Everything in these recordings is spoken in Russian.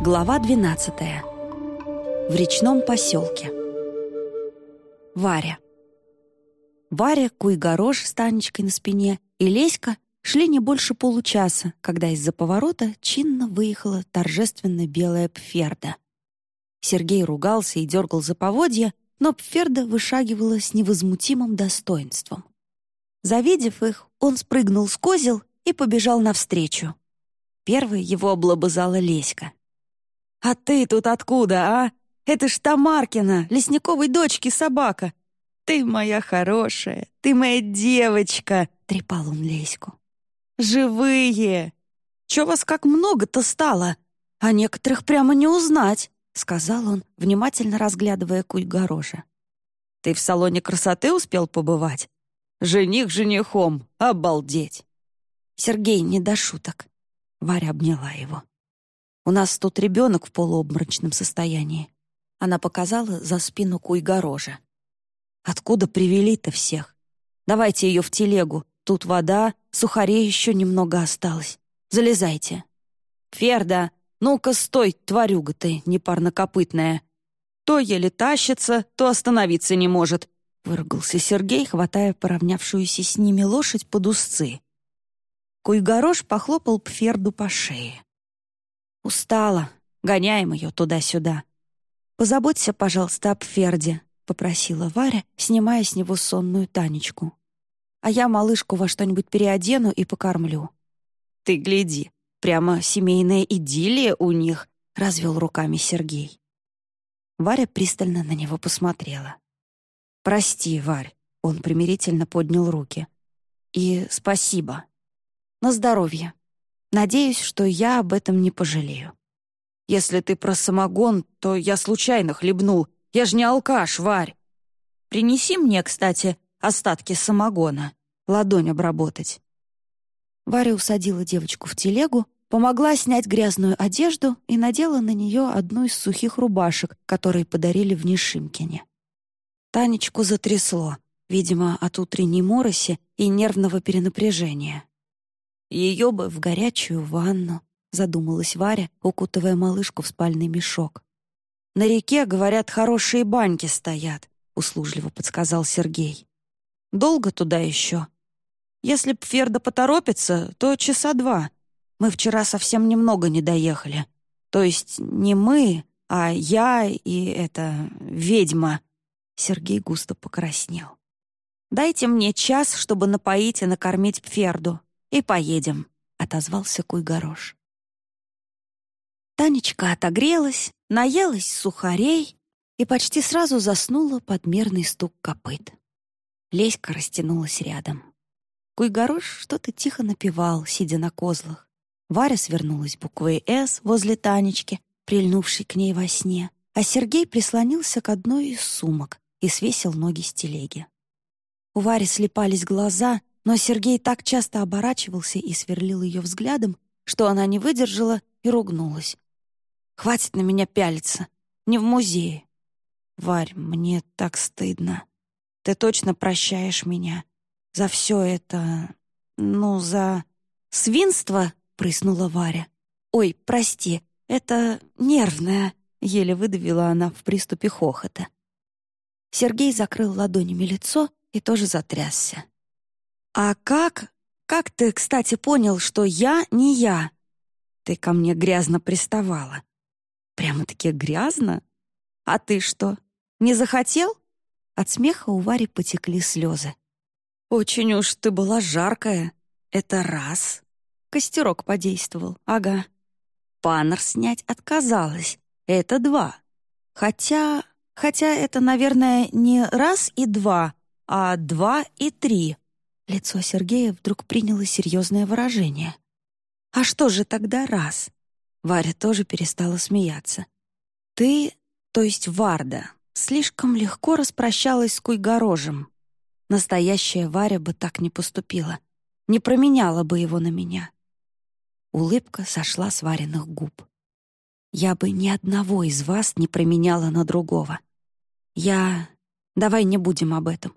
Глава 12. В речном поселке. Варя. Варя, Куйгорож с Танечкой на спине и Леська шли не больше получаса, когда из-за поворота чинно выехала торжественно белая пферда. Сергей ругался и дергал за поводья, но пферда вышагивала с невозмутимым достоинством. Завидев их, он спрыгнул с козел и побежал навстречу. Первой его облобызала Леська. «А ты тут откуда, а? Это ж Тамаркина, лесниковой дочки собака. Ты моя хорошая, ты моя девочка!» — трепал он Леську. «Живые! Чё вас как много-то стало? А некоторых прямо не узнать!» — сказал он, внимательно разглядывая Куйгорожа. «Ты в салоне красоты успел побывать? Жених женихом, обалдеть!» Сергей не до шуток. Варя обняла его. У нас тут ребенок в полуобморочном состоянии. Она показала за спину Куйгорожа. Откуда привели-то всех? Давайте ее в телегу. Тут вода, сухарей еще немного осталось. Залезайте. Ферда, ну-ка стой, тварюга ты, непарнокопытная. То еле тащится, то остановиться не может. Выругался Сергей, хватая поравнявшуюся с ними лошадь под узцы. Куйгорош похлопал Пферду по шее. «Устала. Гоняем ее туда-сюда. Позаботься, пожалуйста, об Ферде», — попросила Варя, снимая с него сонную Танечку. «А я малышку во что-нибудь переодену и покормлю». «Ты гляди, прямо семейная идиллия у них», — развел руками Сергей. Варя пристально на него посмотрела. «Прости, Варь», — он примирительно поднял руки. «И спасибо. На здоровье». Надеюсь, что я об этом не пожалею. Если ты про самогон, то я случайно хлебнул. Я ж не алкаш, Варь. Принеси мне, кстати, остатки самогона. Ладонь обработать. Варя усадила девочку в телегу, помогла снять грязную одежду и надела на нее одну из сухих рубашек, которые подарили в Нишимкине. Танечку затрясло, видимо, от утренней мороси и нервного перенапряжения. Ее бы в горячую ванну, задумалась Варя, укутывая малышку в спальный мешок. На реке, говорят, хорошие баньки стоят, услужливо подсказал Сергей. Долго туда еще? Если б Ферда поторопится, то часа два. Мы вчера совсем немного не доехали. То есть не мы, а я и эта ведьма. Сергей густо покраснел. «Дайте мне час, чтобы напоить и накормить Пферду и поедем», — отозвался Куйгорош. Танечка отогрелась, наелась сухарей и почти сразу заснула под мерный стук копыт. Леська растянулась рядом. Куйгорош что-то тихо напевал, сидя на козлах. Варя свернулась буквой «С» возле Танечки, прильнувшей к ней во сне, а Сергей прислонился к одной из сумок и свесил ноги с телеги. У Вари слепались глаза, но Сергей так часто оборачивался и сверлил ее взглядом, что она не выдержала и ругнулась. «Хватит на меня пялиться. Не в музее. Варь, мне так стыдно. Ты точно прощаешь меня. За все это... Ну, за... Свинство?» — прыснула Варя. «Ой, прости, это нервное», — еле выдавила она в приступе хохота. Сергей закрыл ладонями лицо и тоже затрясся. «А как? Как ты, кстати, понял, что я не я? Ты ко мне грязно приставала. Прямо-таки грязно? А ты что, не захотел?» От смеха у Вари потекли слезы. «Очень уж ты была жаркая. Это раз. Костерок подействовал, ага. Панер снять отказалась. Это два. Хотя... Хотя это, наверное, не раз и два, а два и три. Лицо Сергея вдруг приняло серьезное выражение. «А что же тогда раз?» Варя тоже перестала смеяться. «Ты, то есть Варда, слишком легко распрощалась с Куйгорожем. Настоящая Варя бы так не поступила, не променяла бы его на меня». Улыбка сошла с Вариных губ. «Я бы ни одного из вас не променяла на другого. Я... Давай не будем об этом.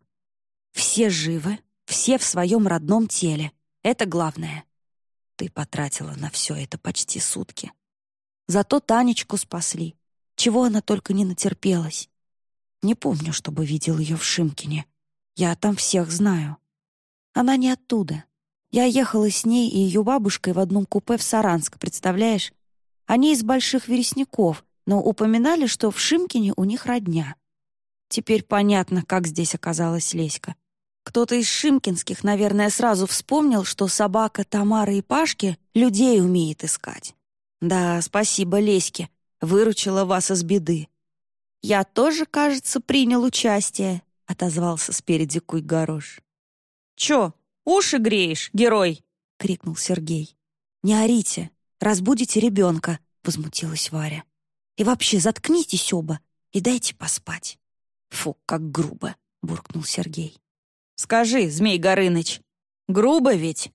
Все живы, все в своем родном теле. Это главное. Ты потратила на все это почти сутки. Зато Танечку спасли. Чего она только не натерпелась. Не помню, чтобы видел ее в Шимкине. Я там всех знаю. Она не оттуда. Я ехала с ней и ее бабушкой в одном купе в Саранск, представляешь? Они из Больших Вересников, но упоминали, что в Шимкине у них родня. Теперь понятно, как здесь оказалась Леська. Кто-то из шимкинских, наверное, сразу вспомнил, что собака Тамары и Пашки людей умеет искать. Да, спасибо Леське, выручила вас из беды. Я тоже, кажется, принял участие, отозвался спереди Куй-Горош. Чё, уши греешь, герой? крикнул Сергей. Не орите, разбудите ребенка, возмутилась Варя. И вообще заткнитесь оба и дайте поспать. Фу, как грубо, буркнул Сергей. Скажи, Змей Горыныч, грубо ведь?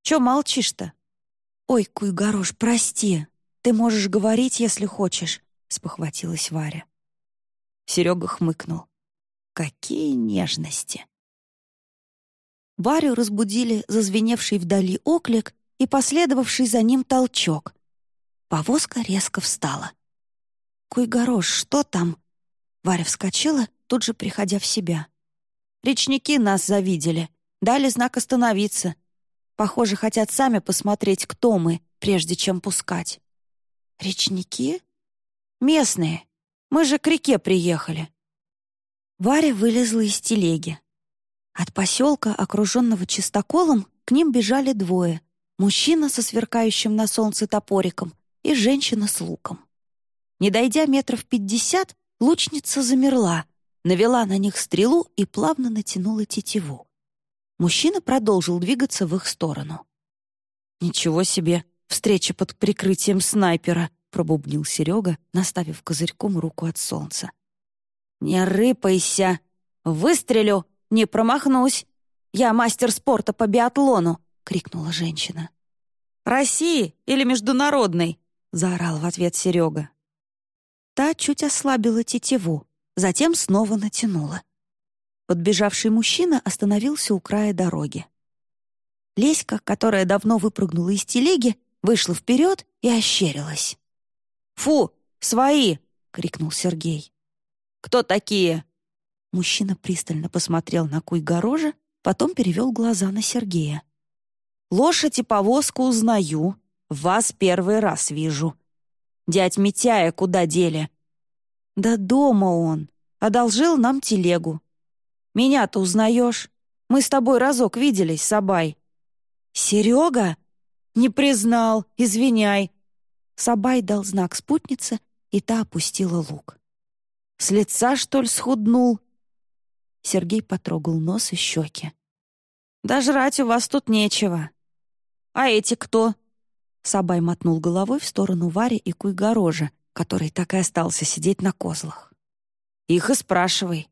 Чё молчишь-то? Ой, Куйгорош, прости. Ты можешь говорить, если хочешь, спохватилась Варя. Серега хмыкнул. Какие нежности! Варю разбудили зазвеневший вдали оклик и последовавший за ним толчок. Повозка резко встала. «Куйгорош, что там?» Варя вскочила, тут же приходя в себя. Речники нас завидели, дали знак остановиться. Похоже, хотят сами посмотреть, кто мы, прежде чем пускать. Речники? Местные. Мы же к реке приехали. Варя вылезла из телеги. От поселка, окруженного чистоколом, к ним бежали двое. Мужчина со сверкающим на солнце топориком и женщина с луком. Не дойдя метров пятьдесят, лучница замерла, навела на них стрелу и плавно натянула тетиву. Мужчина продолжил двигаться в их сторону. «Ничего себе! Встреча под прикрытием снайпера!» — пробубнил Серега, наставив козырьком руку от солнца. «Не рыпайся! Выстрелю! Не промахнусь! Я мастер спорта по биатлону!» — крикнула женщина. «России или международной?» — заорал в ответ Серега. Та чуть ослабила тетиву, затем снова натянула. Подбежавший мужчина остановился у края дороги. Леська, которая давно выпрыгнула из телеги, вышла вперед и ощерилась. «Фу, свои!» — крикнул Сергей. «Кто такие?» Мужчина пристально посмотрел на Куйгорожа, потом перевел глаза на Сергея. «Лошадь и повозку узнаю. Вас первый раз вижу. Дядь Митяя куда дели? «Да дома он. Одолжил нам телегу. Меня-то узнаешь? Мы с тобой разок виделись, Сабай». «Серега?» «Не признал. Извиняй». Сабай дал знак спутнице, и та опустила лук. «С лица, что ли, схуднул?» Сергей потрогал нос и щеки. «Да жрать у вас тут нечего». «А эти кто?» Сабай мотнул головой в сторону Вари и Куйгорожа, который так и остался сидеть на козлах. «Их и спрашивай».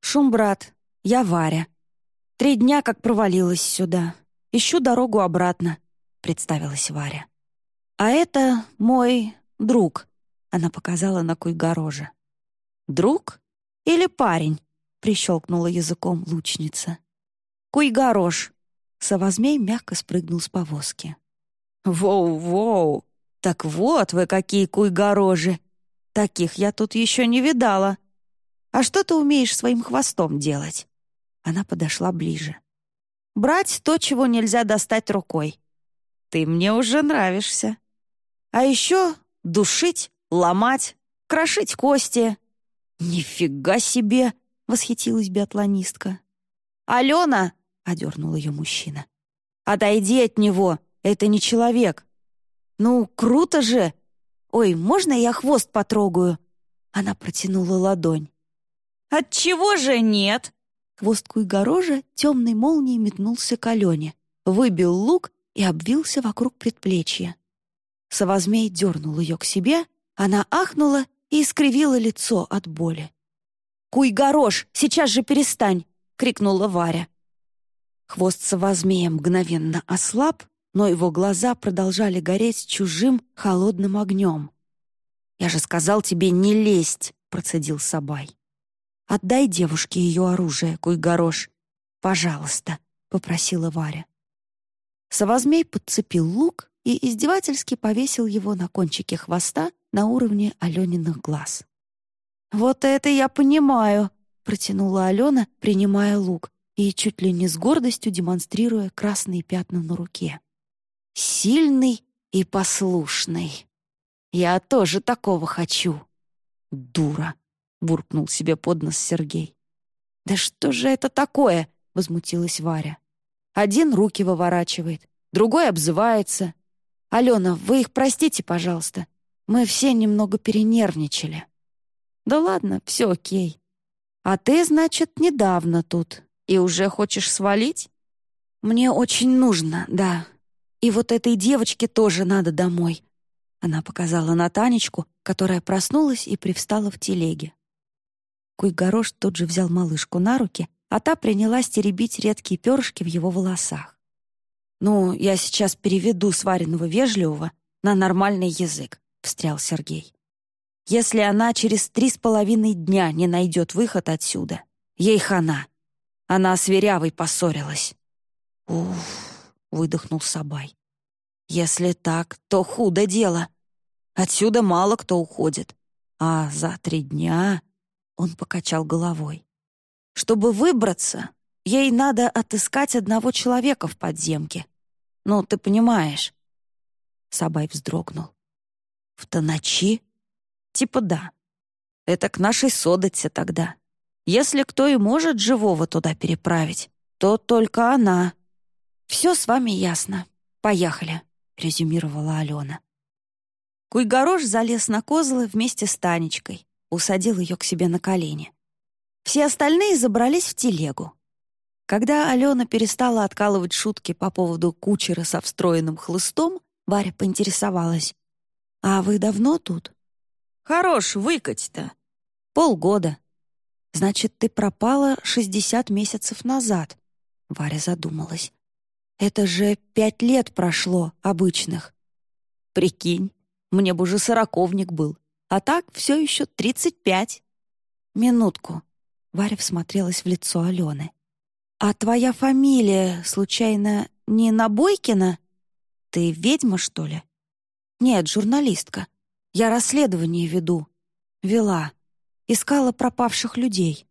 «Шум, брат, я Варя. Три дня как провалилась сюда. Ищу дорогу обратно», — представилась Варя. «А это мой друг», — она показала на Куйгорожа. «Друг или парень?» — прищелкнула языком лучница. «Куйгорож». Совозмей мягко спрыгнул с повозки. «Воу-воу! Так вот вы какие куйгорожи! Таких я тут еще не видала. А что ты умеешь своим хвостом делать?» Она подошла ближе. «Брать то, чего нельзя достать рукой. Ты мне уже нравишься. А еще душить, ломать, крошить кости». «Нифига себе!» — восхитилась биатлонистка. «Алена!» — одернул ее мужчина. «Отойди от него! Это не человек!» «Ну, круто же! Ой, можно я хвост потрогаю?» Она протянула ладонь. «Отчего же нет?» Хвост Куйгорожа темной молнией метнулся к Алене, выбил лук и обвился вокруг предплечья. Совозмей дернул ее к себе, она ахнула и искривила лицо от боли. «Куй-горош, сейчас же перестань!» — крикнула Варя. Хвост совозмея мгновенно ослаб, но его глаза продолжали гореть чужим холодным огнем. «Я же сказал тебе не лезть!» — процедил Сабай. «Отдай девушке ее оружие, Куйгорош. Пожалуйста», — попросила Варя. Совозмей подцепил лук и издевательски повесил его на кончике хвоста на уровне Алёниных глаз. «Вот это я понимаю!» — протянула Алена, принимая лук и чуть ли не с гордостью демонстрируя красные пятна на руке. «Сильный и послушный. Я тоже такого хочу». «Дура!» — буркнул себе под нос Сергей. «Да что же это такое?» — возмутилась Варя. «Один руки выворачивает, другой обзывается. Алена, вы их простите, пожалуйста. Мы все немного перенервничали». «Да ладно, все окей. А ты, значит, недавно тут и уже хочешь свалить?» «Мне очень нужно, да. И вот этой девочке тоже надо домой». Она показала на Танечку, которая проснулась и привстала в телеге. Куйгорош тут же взял малышку на руки, а та принялась теребить редкие перышки в его волосах. «Ну, я сейчас переведу сваренного вежливого на нормальный язык», — встрял Сергей. Если она через три с половиной дня не найдет выход отсюда, ей хана. Она с Верявой поссорилась. «Уф», — выдохнул Сабай. «Если так, то худо дело. Отсюда мало кто уходит. А за три дня...» — он покачал головой. «Чтобы выбраться, ей надо отыскать одного человека в подземке. Ну, ты понимаешь». Сабай вздрогнул. «В Таночи?» Типа да. Это к нашей содоце тогда. Если кто и может живого туда переправить, то только она. «Все с вами ясно. Поехали», — резюмировала Алена. Куйгорош залез на козлы вместе с Танечкой, усадил ее к себе на колени. Все остальные забрались в телегу. Когда Алена перестала откалывать шутки по поводу кучера со встроенным хлыстом, Варя поинтересовалась. «А вы давно тут?» Хорош выкать-то. Полгода. Значит, ты пропала шестьдесят месяцев назад. Варя задумалась. Это же пять лет прошло обычных. Прикинь, мне бы уже сороковник был. А так все еще тридцать пять. Минутку. Варя всмотрелась в лицо Алены. «А твоя фамилия, случайно, не Набойкина? Ты ведьма, что ли?» «Нет, журналистка. Я расследование веду. Вела. Искала пропавших людей.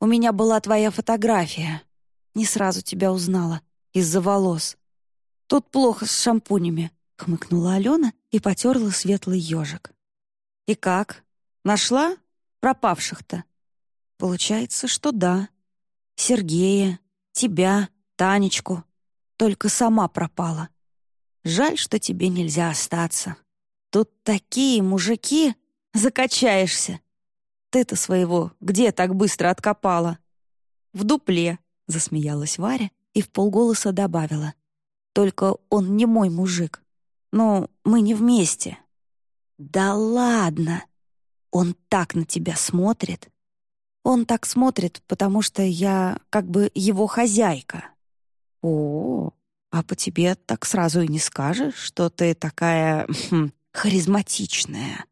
У меня была твоя фотография. Не сразу тебя узнала. Из-за волос. Тут плохо с шампунями», — хмыкнула Алена и потерла светлый ежик. «И как? Нашла? Пропавших-то?» «Получается, что да. Сергея, тебя, Танечку. Только сама пропала. Жаль, что тебе нельзя остаться». Тут такие мужики, закачаешься. Ты-то своего где так быстро откопала? В дупле, засмеялась Варя и в полголоса добавила. Только он не мой мужик. Ну, мы не вместе. Да ладно. Он так на тебя смотрит. Он так смотрит, потому что я как бы его хозяйка. О, а по тебе так сразу и не скажешь, что ты такая хм, харизматичная».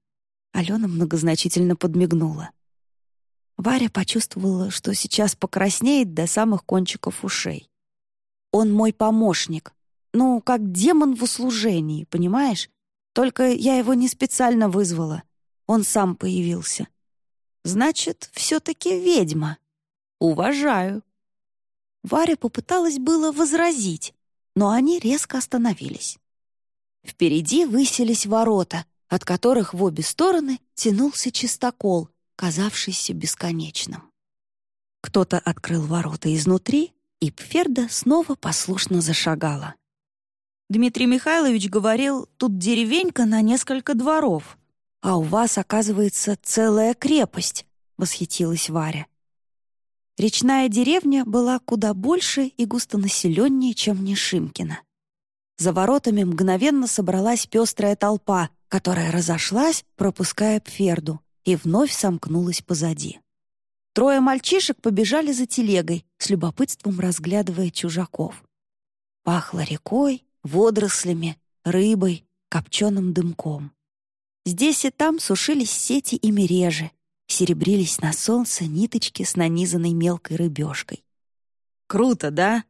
Алена многозначительно подмигнула. Варя почувствовала, что сейчас покраснеет до самых кончиков ушей. «Он мой помощник. Ну, как демон в услужении, понимаешь? Только я его не специально вызвала. Он сам появился. Значит, все-таки ведьма. Уважаю». Варя попыталась было возразить, но они резко остановились. Впереди высились ворота, от которых в обе стороны тянулся чистокол, казавшийся бесконечным. Кто-то открыл ворота изнутри, и Пферда снова послушно зашагала. «Дмитрий Михайлович говорил, тут деревенька на несколько дворов, а у вас, оказывается, целая крепость», — восхитилась Варя. Речная деревня была куда больше и густонаселеннее, чем Нешимкина. За воротами мгновенно собралась пестрая толпа, которая разошлась, пропуская Пферду, и вновь сомкнулась позади. Трое мальчишек побежали за телегой, с любопытством разглядывая чужаков. Пахло рекой, водорослями, рыбой, копченым дымком. Здесь и там сушились сети и мережи, серебрились на солнце ниточки с нанизанной мелкой рыбешкой. «Круто, да?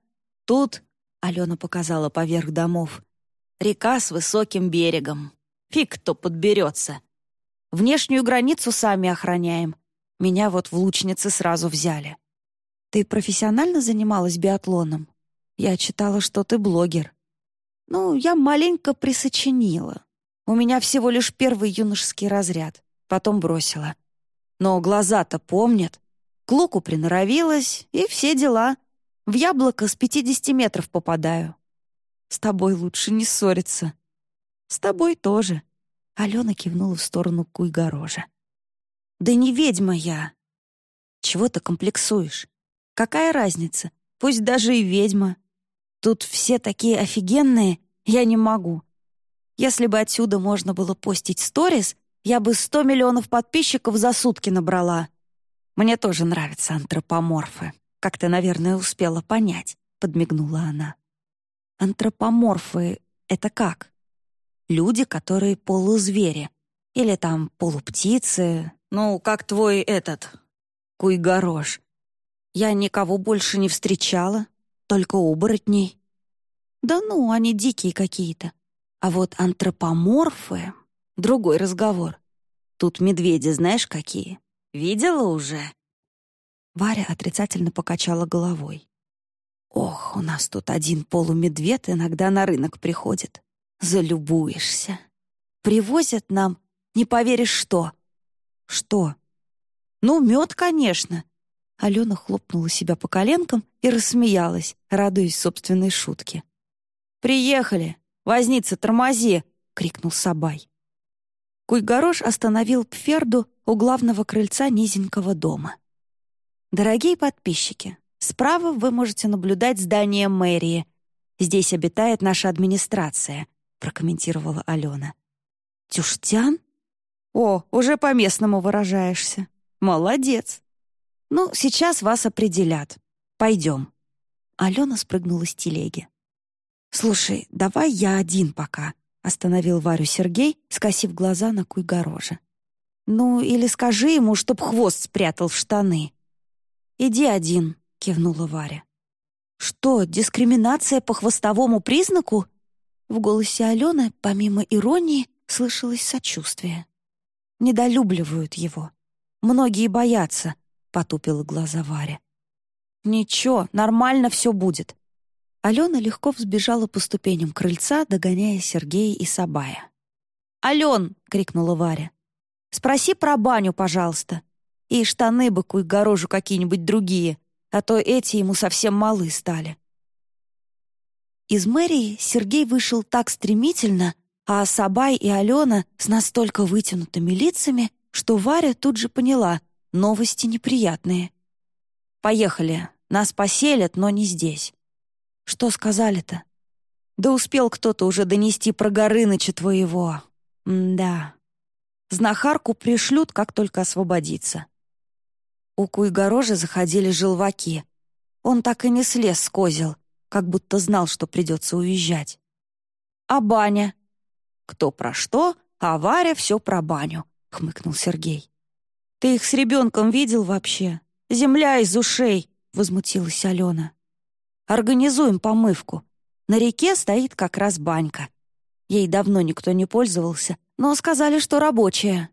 Тут Алена показала поверх домов. Река с высоким берегом. Фиг кто подберется. Внешнюю границу сами охраняем. Меня вот в лучницы сразу взяли. Ты профессионально занималась биатлоном? Я читала, что ты блогер. Ну, я маленько присочинила. У меня всего лишь первый юношеский разряд. Потом бросила. Но глаза-то помнят. К луку приноровилась, и все дела. В яблоко с 50 метров попадаю. С тобой лучше не ссориться. С тобой тоже. Алена кивнула в сторону Куйгорожа. Да не ведьма я. Чего ты комплексуешь? Какая разница? Пусть даже и ведьма. Тут все такие офигенные, я не могу. Если бы отсюда можно было постить сторис, я бы сто миллионов подписчиков за сутки набрала. Мне тоже нравятся антропоморфы, как ты, наверное, успела понять, подмигнула она. Антропоморфы — это как? Люди, которые полузвери. Или там полуптицы. Ну, как твой этот... Куйгорош. Я никого больше не встречала, только оборотней. Да ну, они дикие какие-то. А вот антропоморфы — другой разговор. Тут медведи знаешь какие? Видела уже?» Варя отрицательно покачала головой. «Ох, у нас тут один полумедведь иногда на рынок приходит. Залюбуешься. Привозят нам, не поверишь, что». «Что?» «Ну, мед, конечно». Алена хлопнула себя по коленкам и рассмеялась, радуясь собственной шутке. «Приехали! Возница, тормози!» — крикнул Сабай. Куйгорош остановил Пферду у главного крыльца низенького дома. «Дорогие подписчики, справа вы можете наблюдать здание мэрии. Здесь обитает наша администрация», — прокомментировала Алена. «Тюштян? О, уже по-местному выражаешься. Молодец. Ну, сейчас вас определят. Пойдем». Алена спрыгнула с телеги. «Слушай, давай я один пока», — остановил Варю Сергей, скосив глаза на Куйгорожа. «Ну, или скажи ему, чтоб хвост спрятал в штаны». «Иди один», — кивнула Варя. «Что, дискриминация по хвостовому признаку?» В голосе Алены, помимо иронии, слышалось сочувствие. «Недолюбливают его. Многие боятся», — потупила глаза Варя. «Ничего, нормально все будет. Алена легко взбежала по ступеням крыльца, догоняя Сергея и Сабая. «Ален!» — крикнула Варя. «Спроси про баню, пожалуйста. И штаны бы горожу какие-нибудь другие, а то эти ему совсем малы стали». Из мэрии Сергей вышел так стремительно, а Сабай и Алена с настолько вытянутыми лицами, что Варя тут же поняла — новости неприятные. «Поехали. Нас поселят, но не здесь. Что сказали-то? Да успел кто-то уже донести про Горыныча твоего. М да. Знахарку пришлют, как только освободится. У Куйгорожа заходили желваки. Он так и не слез с козел, как будто знал, что придется уезжать. А баня? Кто про что, а Варя все про баню, хмыкнул Сергей. Ты их с ребенком видел вообще? Земля из ушей, возмутилась Алена. Организуем помывку. На реке стоит как раз банька. Ей давно никто не пользовался, но сказали, что рабочая.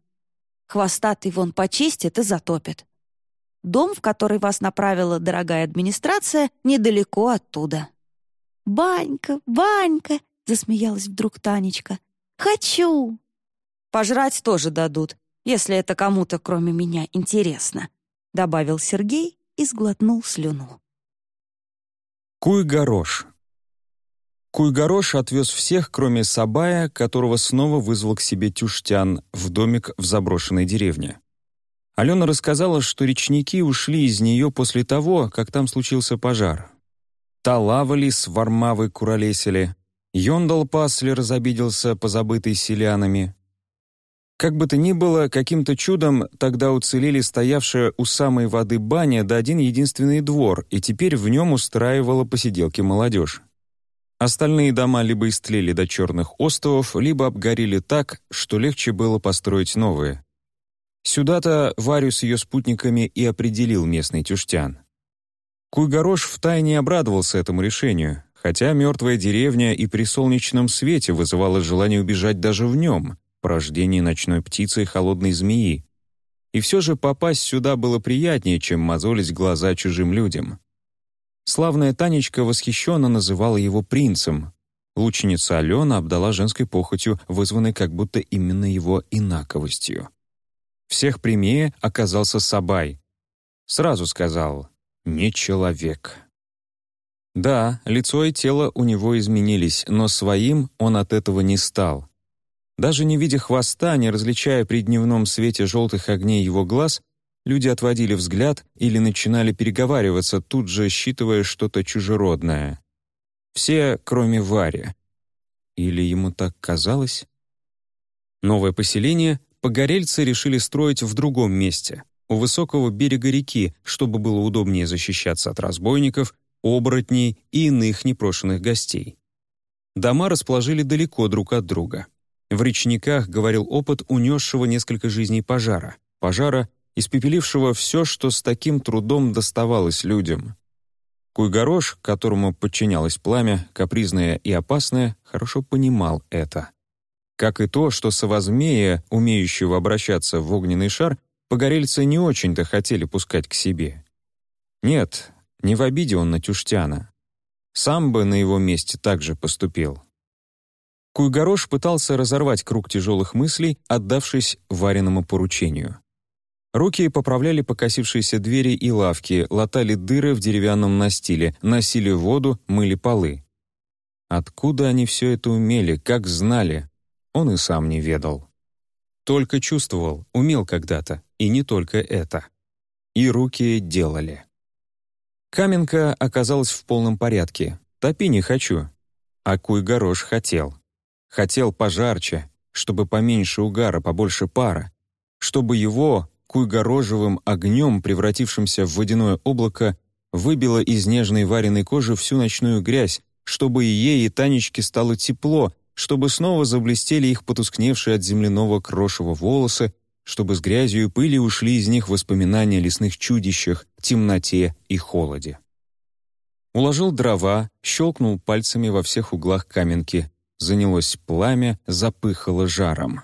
Хвостатый вон почистит и затопит. Дом, в который вас направила дорогая администрация, недалеко оттуда». «Банька, банька!» — засмеялась вдруг Танечка. «Хочу!» «Пожрать тоже дадут, если это кому-то, кроме меня, интересно», — добавил Сергей и сглотнул слюну. Куйгорош. Куйгорош отвез всех, кроме Сабая, которого снова вызвал к себе Тюштян в домик в заброшенной деревне. Алена рассказала, что речники ушли из нее после того, как там случился пожар. Талавались, вармавы куролесили, Йондал пасли разобиделся, позабытый селянами, как бы то ни было, каким-то чудом тогда уцелели стоявшая у самой воды баня да один единственный двор, и теперь в нем устраивала посиделки молодежь. Остальные дома либо истлели до черных островов, либо обгорели так, что легче было построить новые. Сюда-то Варю с ее спутниками и определил местный тюштян. Куйгорош втайне обрадовался этому решению, хотя мертвая деревня и при солнечном свете вызывала желание убежать даже в нем, порождение ночной птицы и холодной змеи. И все же попасть сюда было приятнее, чем мозолить глаза чужим людям. Славная Танечка восхищенно называла его принцем. Лученица Алена обдала женской похотью, вызванной как будто именно его инаковостью. Всех прямее оказался Сабай. Сразу сказал «не человек». Да, лицо и тело у него изменились, но своим он от этого не стал. Даже не видя хвоста, не различая при дневном свете желтых огней его глаз, Люди отводили взгляд или начинали переговариваться, тут же считывая что-то чужеродное. Все, кроме Вари. Или ему так казалось? Новое поселение погорельцы решили строить в другом месте, у высокого берега реки, чтобы было удобнее защищаться от разбойников, оборотней и иных непрошенных гостей. Дома расположили далеко друг от друга. В речниках говорил опыт унесшего несколько жизней пожара, пожара, испепелившего все, что с таким трудом доставалось людям. Куйгорош, которому подчинялось пламя, капризное и опасное, хорошо понимал это. Как и то, что совозмея, умеющего обращаться в огненный шар, погорельцы не очень-то хотели пускать к себе. Нет, не в обиде он на Тюштяна. Сам бы на его месте так же поступил. Куйгорош пытался разорвать круг тяжелых мыслей, отдавшись вареному поручению. Руки поправляли покосившиеся двери и лавки, латали дыры в деревянном настиле, носили воду, мыли полы. Откуда они все это умели, как знали, он и сам не ведал. Только чувствовал, умел когда-то, и не только это. И руки делали. Каменка оказалась в полном порядке. Топи не хочу. А Куйгорош хотел. Хотел пожарче, чтобы поменьше угара, побольше пара. Чтобы его, куйгорожевым огнем, превратившимся в водяное облако, выбило из нежной вареной кожи всю ночную грязь, чтобы и ей, и Танечке стало тепло, чтобы снова заблестели их потускневшие от земляного крошева волосы, чтобы с грязью и пылью ушли из них воспоминания о лесных чудищах, темноте и холоде. Уложил дрова, щелкнул пальцами во всех углах каменки. Занялось пламя, запыхало жаром.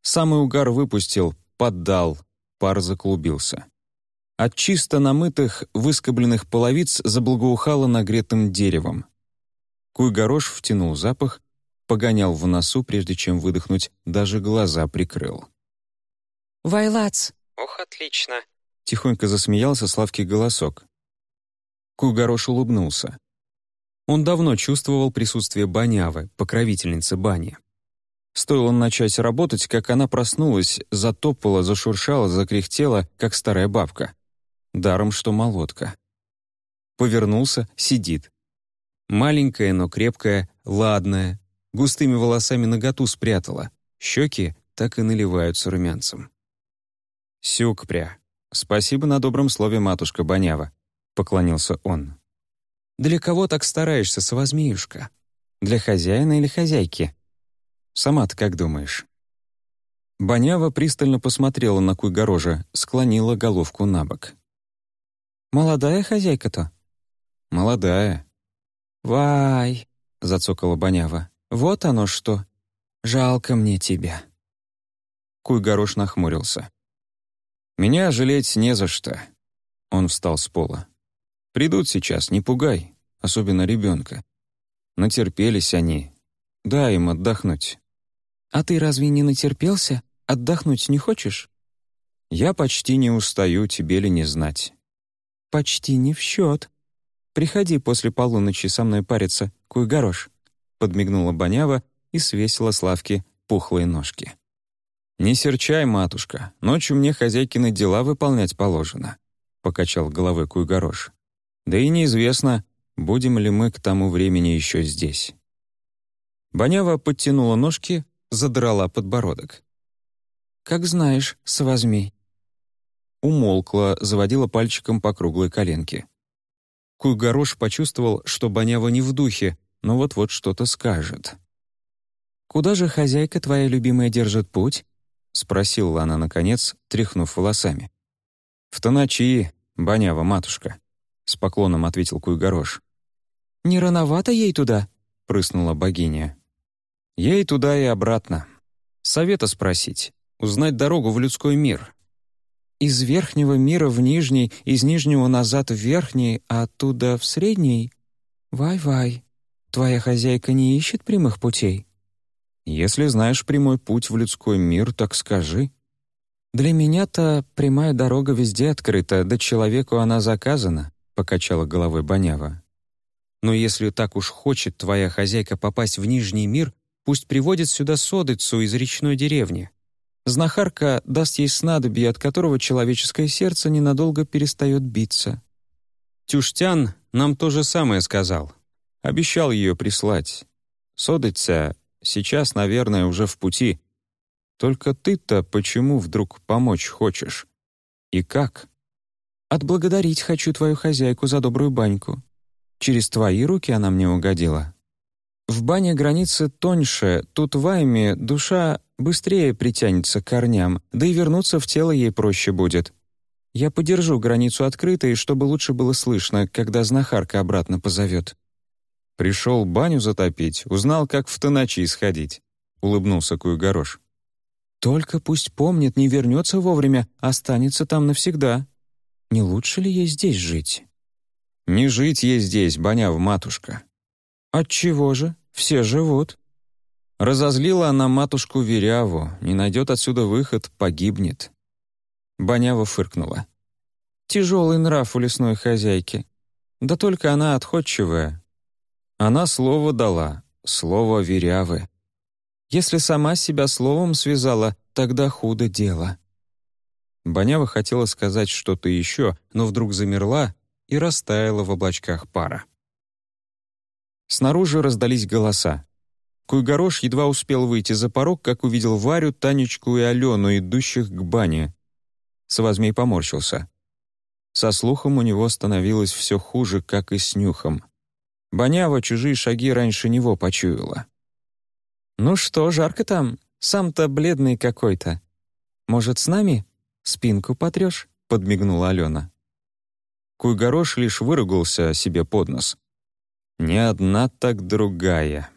Самый угар выпустил, поддал, пар заклубился. От чисто намытых, выскобленных половиц заблагоухало нагретым деревом. Куйгорош втянул запах, погонял в носу, прежде чем выдохнуть, даже глаза прикрыл. «Вайлац!» «Ох, отлично!» — тихонько засмеялся Славкий голосок. Куйгорош улыбнулся. Он давно чувствовал присутствие Банявы, покровительницы бани. Стоило начать работать, как она проснулась, затопала, зашуршала, закряхтела, как старая бабка. Даром, что молотка. Повернулся, сидит. Маленькая, но крепкая, ладная, густыми волосами наготу спрятала. Щеки так и наливаются румянцем. «Сюкпря, спасибо на добром слове, матушка Бонява», — поклонился он. «Для кого так стараешься, совозмеюшка? Для хозяина или хозяйки?» Сама-то как думаешь?» Бонява пристально посмотрела на Куйгорожа, склонила головку на бок. «Молодая хозяйка-то?» «Молодая». «Вай!» — зацокала Бонява. «Вот оно что! Жалко мне тебя!» Куйгорош нахмурился. «Меня жалеть не за что». Он встал с пола. «Придут сейчас, не пугай, особенно ребенка. Натерпелись они. Дай им отдохнуть. «А ты разве не натерпелся? Отдохнуть не хочешь?» «Я почти не устаю, тебе ли не знать». «Почти не в счет. Приходи после полуночи со мной париться, куй-горош», подмигнула Бонява и свесила Славке пухлые ножки. «Не серчай, матушка, ночью мне хозяйкины дела выполнять положено», покачал головой Куйгорош. «Да и неизвестно, будем ли мы к тому времени еще здесь». Бонява подтянула ножки, задрала подбородок. «Как знаешь, совозмей». Умолкла, заводила пальчиком по круглой коленке. Куйгорош почувствовал, что Бонява не в духе, но вот-вот что-то скажет. «Куда же хозяйка твоя любимая держит путь?» — спросила она, наконец, тряхнув волосами. «В Тоночи, Бонява, матушка», — с поклоном ответил Куйгорош. «Не рановато ей туда?» — прыснула богиня. «Ей туда и обратно. Совета спросить, узнать дорогу в людской мир». «Из верхнего мира в нижний, из нижнего назад в верхний, а оттуда в средний? Вай-вай, твоя хозяйка не ищет прямых путей?» «Если знаешь прямой путь в людской мир, так скажи». «Для меня-то прямая дорога везде открыта, да человеку она заказана», — покачала головой Бонява. «Но если так уж хочет твоя хозяйка попасть в Нижний мир, пусть приводит сюда содыцу из речной деревни. Знахарка даст ей снадобье, от которого человеческое сердце ненадолго перестает биться». Тюштян нам то же самое сказал. Обещал ее прислать. Содыця Сейчас, наверное, уже в пути. Только ты-то почему вдруг помочь хочешь? И как? Отблагодарить хочу твою хозяйку за добрую баньку. Через твои руки она мне угодила. В бане границы тоньше, тут в Айме душа быстрее притянется к корням, да и вернуться в тело ей проще будет. Я подержу границу открытой, чтобы лучше было слышно, когда знахарка обратно позовет. Пришел баню затопить, узнал, как в тоночи сходить. Улыбнулся Куйгорош. Только пусть помнит, не вернется вовремя, останется там навсегда. Не лучше ли ей здесь жить? Не жить ей здесь, баня в матушка. Отчего же? Все живут. Разозлила она матушку Веряву, не найдет отсюда выход, погибнет. Банява фыркнула. Тяжелый нрав у лесной хозяйки. Да только она отходчивая, она слово дала, слово верявы. Если сама себя словом связала, тогда худо дело. Бонява хотела сказать что-то еще, но вдруг замерла и растаяла в облачках пара. Снаружи раздались голоса. Куйгорош едва успел выйти за порог, как увидел Варю, Танечку и Алену, идущих к бане. Савазмей поморщился. Со слухом у него становилось все хуже, как и с нюхом. Бонява чужие шаги раньше него почуяла. «Ну что, жарко там? Сам-то бледный какой-то. Может, с нами? Спинку потрешь?» — подмигнула Алена. Куйгорош лишь выругался себе под нос. «Не одна, так другая».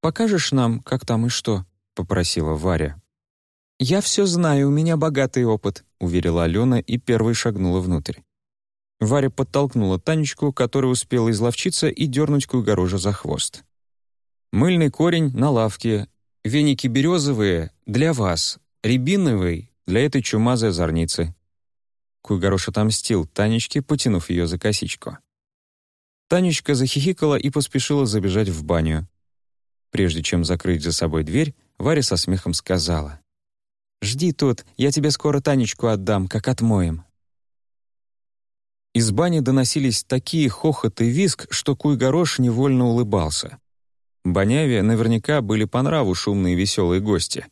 «Покажешь нам, как там и что?» — попросила Варя. «Я все знаю, у меня богатый опыт», — уверила Алена и первой шагнула внутрь. Варя подтолкнула Танечку, которая успела изловчиться и дернуть Куйгорожа за хвост. «Мыльный корень на лавке, веники березовые для вас, рябиновый для этой чумазой озорницы». Куйгорош отомстил Танечке, потянув ее за косичку. Танечка захихикала и поспешила забежать в баню. Прежде чем закрыть за собой дверь, Варя со смехом сказала. «Жди тут, я тебе скоро Танечку отдам, как отмоем». Из бани доносились такие хохот и визг, что Куйгорош невольно улыбался. Баняве наверняка были по нраву шумные веселые гости.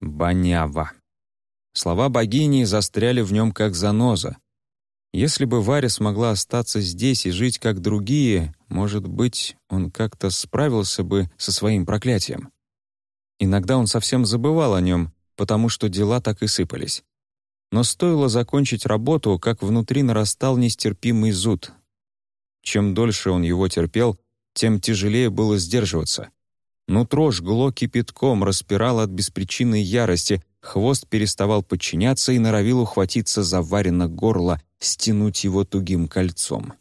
Банява. Слова богини застряли в нем как заноза. Если бы Варя смогла остаться здесь и жить как другие, может быть, он как-то справился бы со своим проклятием. Иногда он совсем забывал о нем, потому что дела так и сыпались. Но стоило закончить работу, как внутри нарастал нестерпимый зуд. Чем дольше он его терпел, тем тяжелее было сдерживаться. Нутро жгло кипятком, распирало от беспричинной ярости, хвост переставал подчиняться и норовил ухватиться за варено горло, стянуть его тугим кольцом.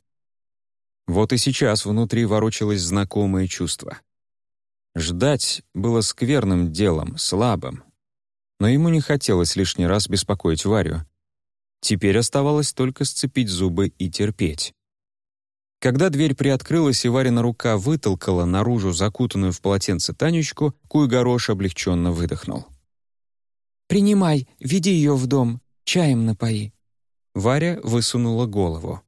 Вот и сейчас внутри ворочалось знакомое чувство. Ждать было скверным делом, слабым, но ему не хотелось лишний раз беспокоить Варю. Теперь оставалось только сцепить зубы и терпеть. Когда дверь приоткрылась и Варина рука вытолкала наружу закутанную в полотенце Танечку, Куйгорош облегченно выдохнул. «Принимай, веди ее в дом, чаем напои». Варя высунула голову.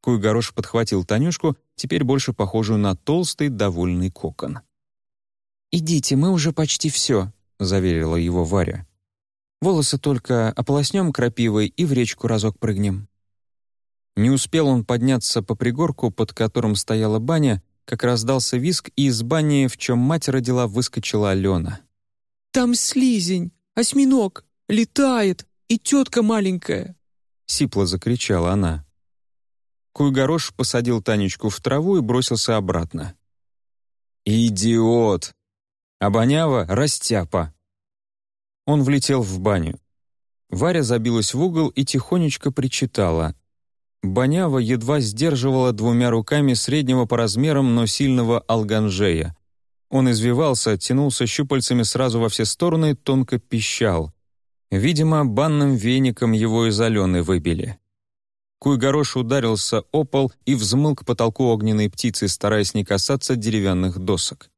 Куйгорош подхватил Танюшку, теперь больше похожую на толстый довольный кокон. «Идите, мы уже почти все», — заверила его Варя. «Волосы только ополоснем крапивой и в речку разок прыгнем». Не успел он подняться по пригорку, под которым стояла баня, как раздался виск, и из бани, в чем мать родила, выскочила Алена. «Там слизень, осьминог, летает, и тетка маленькая!» — сипло закричала она. Куйгорош посадил Танечку в траву и бросился обратно. «Идиот!» Обонява — растяпа. Он влетел в баню. Варя забилась в угол и тихонечко причитала. Бонява едва сдерживала двумя руками среднего по размерам, но сильного алганжея. Он извивался, тянулся щупальцами сразу во все стороны, тонко пищал. Видимо, банным веником его из Алены выбили. Куйгорош ударился о пол и взмыл к потолку огненной птицы, стараясь не касаться деревянных досок.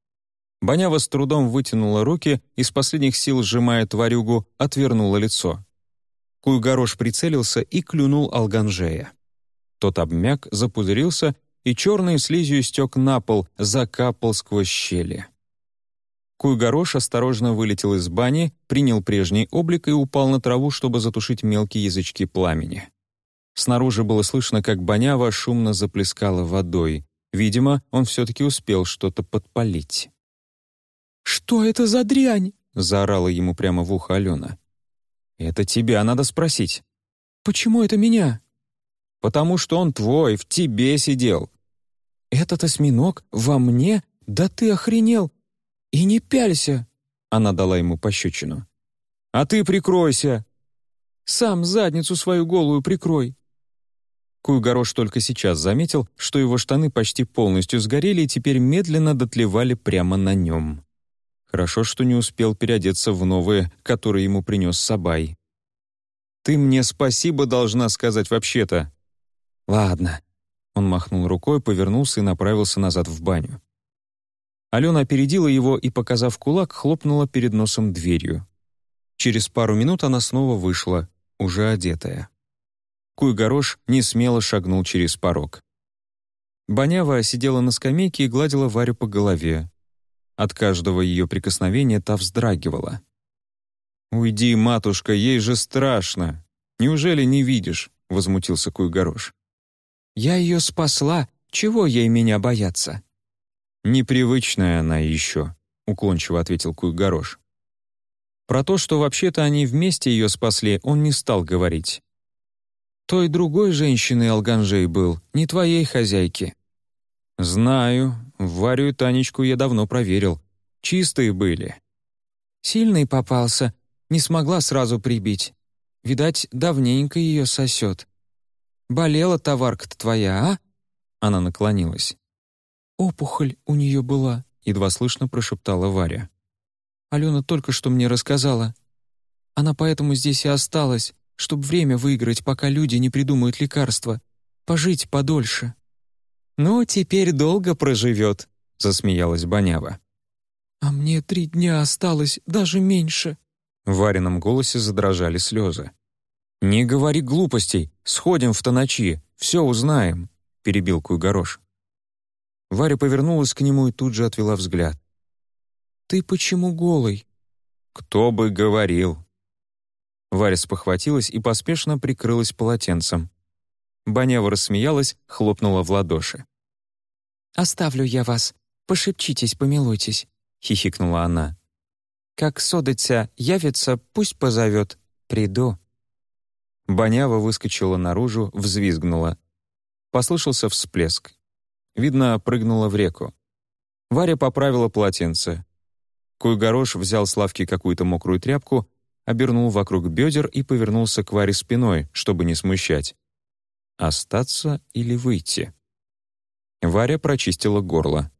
Бонява с трудом вытянула руки и с последних сил, сжимая тварюгу, отвернула лицо. Куйгорош прицелился и клюнул Алганжея. Тот обмяк, запузырился и черной слизью стек на пол, закапал сквозь щели. Куйгорош осторожно вылетел из бани, принял прежний облик и упал на траву, чтобы затушить мелкие язычки пламени. Снаружи было слышно, как Бонява шумно заплескала водой. Видимо, он все-таки успел что-то подпалить. «Что это за дрянь?» — заорала ему прямо в ухо Алена. «Это тебя надо спросить». «Почему это меня?» «Потому что он твой, в тебе сидел». «Этот осьминог во мне? Да ты охренел! И не пялься!» Она дала ему пощечину. «А ты прикройся!» «Сам задницу свою голую прикрой!» Куйгорош только сейчас заметил, что его штаны почти полностью сгорели и теперь медленно дотлевали прямо на нем. Хорошо, что не успел переодеться в новые, которые ему принес Сабай. «Ты мне спасибо должна сказать вообще-то». «Ладно». Он махнул рукой, повернулся и направился назад в баню. Алена опередила его и, показав кулак, хлопнула перед носом дверью. Через пару минут она снова вышла, уже одетая. Куйгорош не смело шагнул через порог. Бонява сидела на скамейке и гладила Варю по голове. От каждого ее прикосновения та вздрагивала. «Уйди, матушка, ей же страшно! Неужели не видишь?» — возмутился Куйгорош. «Я ее спасла, чего ей меня бояться?» «Непривычная она еще», — уклончиво ответил Куйгорош. Про то, что вообще-то они вместе ее спасли, он не стал говорить. «Той другой женщины Алганжей был, не твоей хозяйки». «Знаю, Варю и Танечку я давно проверил. Чистые были». «Сильный попался, не смогла сразу прибить. Видать, давненько ее сосет. Болела товарка-то твоя, а?» Она наклонилась. «Опухоль у нее была», — едва слышно прошептала Варя. «Алена только что мне рассказала. Она поэтому здесь и осталась, чтобы время выиграть, пока люди не придумают лекарства. Пожить подольше». «Ну, теперь долго проживет», — засмеялась Бонява. «А мне три дня осталось, даже меньше». В Варином голосе задрожали слезы. «Не говори глупостей, сходим в Тоночи, все узнаем», — перебил Куйгорош. Варя повернулась к нему и тут же отвела взгляд. «Ты почему голый?» «Кто бы говорил». Варя спохватилась и поспешно прикрылась полотенцем. Банева рассмеялась, хлопнула в ладоши. «Оставлю я вас. Пошепчитесь, помилуйтесь», — хихикнула она. «Как содыця явится, пусть позовет. Приду». Бонява выскочила наружу, взвизгнула. Послышался всплеск. Видно, прыгнула в реку. Варя поправила полотенце. Куйгорош взял с лавки какую-то мокрую тряпку, обернул вокруг бедер и повернулся к Варе спиной, чтобы не смущать. Остаться или выйти? Варя прочистила горло.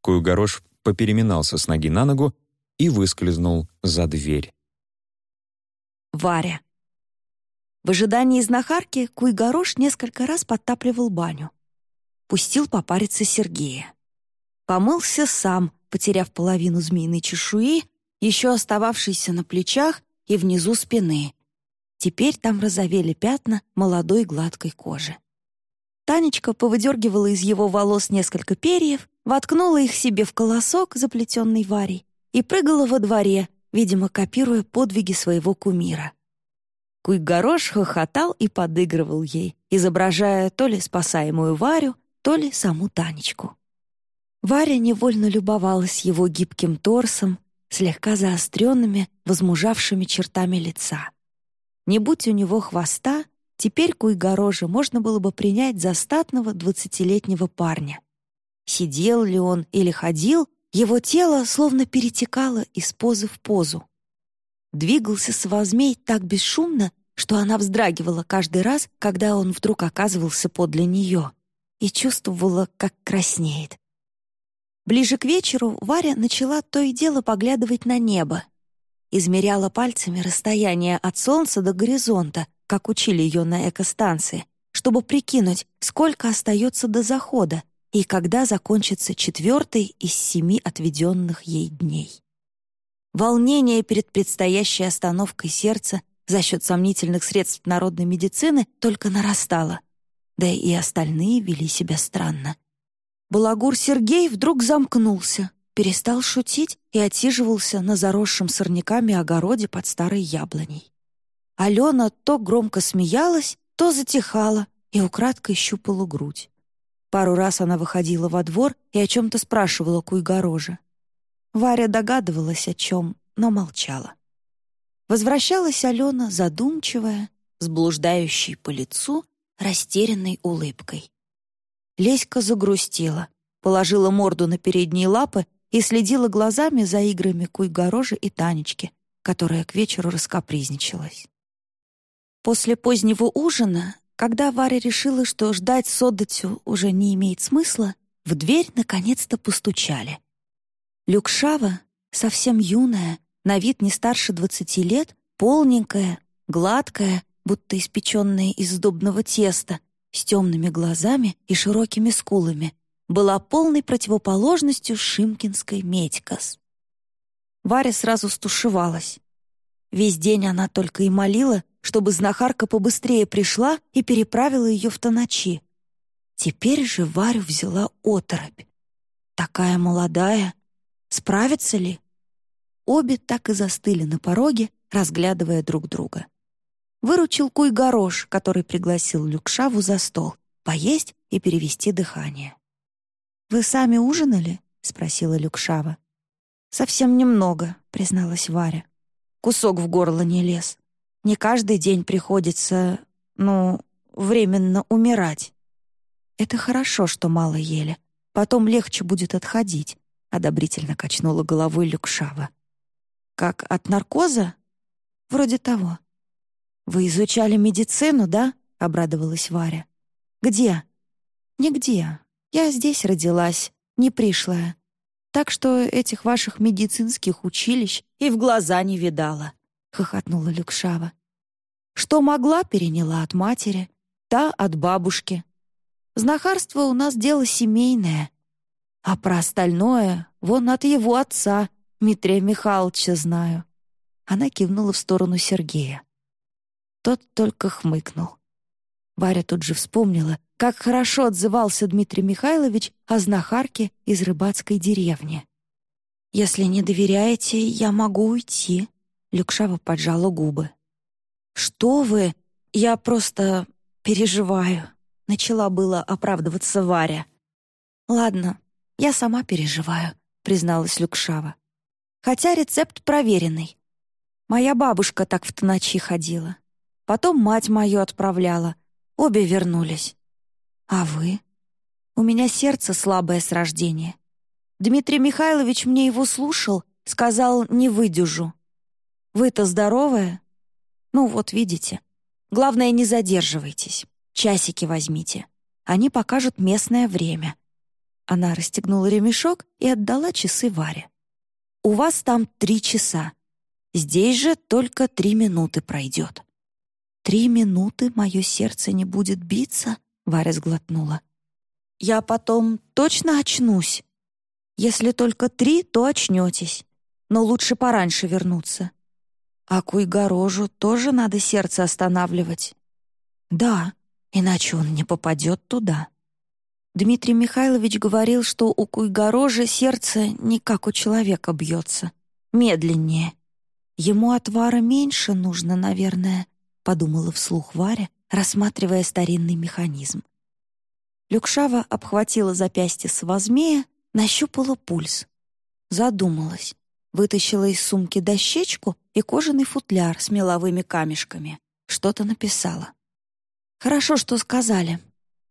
Куйгорош попереминался с ноги на ногу и выскользнул за дверь. Варя. В ожидании знахарки Куйгорош несколько раз подтапливал баню. Пустил попариться Сергея. Помылся сам, потеряв половину змеиной чешуи, еще остававшейся на плечах и внизу спины, Теперь там розовели пятна молодой гладкой кожи. Танечка повыдергивала из его волос несколько перьев, воткнула их себе в колосок, заплетенный Варей, и прыгала во дворе, видимо, копируя подвиги своего кумира. Куйгорош хохотал и подыгрывал ей, изображая то ли спасаемую Варю, то ли саму Танечку. Варя невольно любовалась его гибким торсом, слегка заостренными, возмужавшими чертами лица. Не будь у него хвоста, Теперь Куйгорожа можно было бы принять за статного двадцатилетнего парня. Сидел ли он или ходил, его тело словно перетекало из позы в позу. Двигался Свазмей так бесшумно, что она вздрагивала каждый раз, когда он вдруг оказывался подле нее, и чувствовала, как краснеет. Ближе к вечеру Варя начала то и дело поглядывать на небо. Измеряла пальцами расстояние от солнца до горизонта, как учили ее на экостанции, чтобы прикинуть, сколько остается до захода и когда закончится четвертый из семи отведенных ей дней. Волнение перед предстоящей остановкой сердца за счет сомнительных средств народной медицины только нарастало. Да и остальные вели себя странно. Балагур Сергей вдруг замкнулся, перестал шутить и отсиживался на заросшем сорняками огороде под старой яблоней. Алена то громко смеялась, то затихала и украдкой щупала грудь. Пару раз она выходила во двор и о чем-то спрашивала Куйгорожа. Варя догадывалась о чем, но молчала. Возвращалась Алена задумчивая, с блуждающей по лицу, растерянной улыбкой. Леська загрустила, положила морду на передние лапы и следила глазами за играми Куйгорожи и Танечки, которая к вечеру раскапризничалась. После позднего ужина, когда Варя решила, что ждать Содотю уже не имеет смысла, в дверь наконец-то постучали. Люкшава, совсем юная, на вид не старше двадцати лет, полненькая, гладкая, будто испеченная из сдобного теста, с темными глазами и широкими скулами, была полной противоположностью шимкинской Медькас. Варя сразу стушевалась. Весь день она только и молила, чтобы знахарка побыстрее пришла и переправила ее в Тоночи. Теперь же Варю взяла оторопь. Такая молодая, Справится ли? Обе так и застыли на пороге, разглядывая друг друга. Выручил Куй-Горош, который пригласил Люкшаву за стол, поесть и перевести дыхание. «Вы сами ужинали?» — спросила Люкшава. «Совсем немного», — призналась Варя. «Кусок в горло не лез. Не каждый день приходится, ну, временно умирать. Это хорошо, что мало ели. Потом легче будет отходить одобрительно качнула головой Люкшава. Как от наркоза? Вроде того. Вы изучали медицину, да? обрадовалась Варя. Где? Нигде. Я здесь родилась, не пришлая. Так что этих ваших медицинских училищ и в глаза не видала, хохотнула Люкшава. Что могла, переняла от матери, та от бабушки. Знахарство у нас дело семейное, а про остальное вон от его отца, Дмитрия Михайловича, знаю». Она кивнула в сторону Сергея. Тот только хмыкнул. Варя тут же вспомнила, как хорошо отзывался Дмитрий Михайлович о знахарке из рыбацкой деревни. «Если не доверяете, я могу уйти», — Люкшава поджала губы. «Что вы? Я просто переживаю», — начала было оправдываться Варя. «Ладно, «Я сама переживаю», — призналась Люкшава. «Хотя рецепт проверенный. Моя бабушка так в ночи ходила. Потом мать мою отправляла. Обе вернулись. А вы? У меня сердце слабое с рождения. Дмитрий Михайлович мне его слушал, сказал, не выдержу. Вы-то здоровая? Ну вот, видите. Главное, не задерживайтесь. Часики возьмите. Они покажут местное время. Она расстегнула ремешок и отдала часы Варе. «У вас там три часа. Здесь же только три минуты пройдет». «Три минуты мое сердце не будет биться?» — Варя сглотнула. «Я потом точно очнусь. Если только три, то очнетесь. Но лучше пораньше вернуться. А Куйгорожу тоже надо сердце останавливать?» «Да, иначе он не попадет туда». Дмитрий Михайлович говорил, что у Куйгорожа сердце не как у человека бьется, медленнее. Ему отвара меньше нужно, наверное, подумала вслух Варя, рассматривая старинный механизм. Люкшава обхватила запястье свазмея, нащупала пульс. Задумалась, вытащила из сумки дощечку и кожаный футляр с меловыми камешками. Что-то написала. Хорошо, что сказали.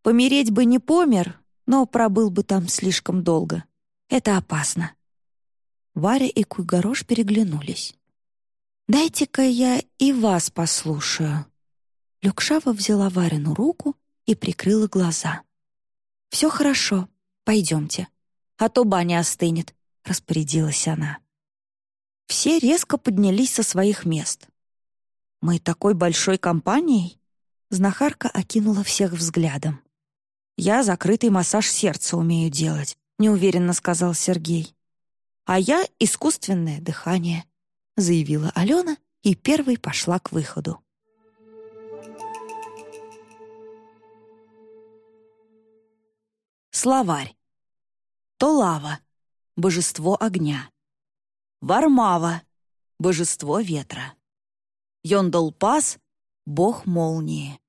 Помереть бы не помер, но пробыл бы там слишком долго. Это опасно. Варя и Куйгорош переглянулись. «Дайте-ка я и вас послушаю». Люкшава взяла Варину руку и прикрыла глаза. «Все хорошо, пойдемте, а то баня остынет», — распорядилась она. Все резко поднялись со своих мест. «Мы такой большой компанией?» Знахарка окинула всех взглядом. «Я закрытый массаж сердца умею делать», — неуверенно сказал Сергей. «А я искусственное дыхание», — заявила Алена и первой пошла к выходу. Словарь. Толава — божество огня. Вармава — божество ветра. Йондолпас — бог молнии.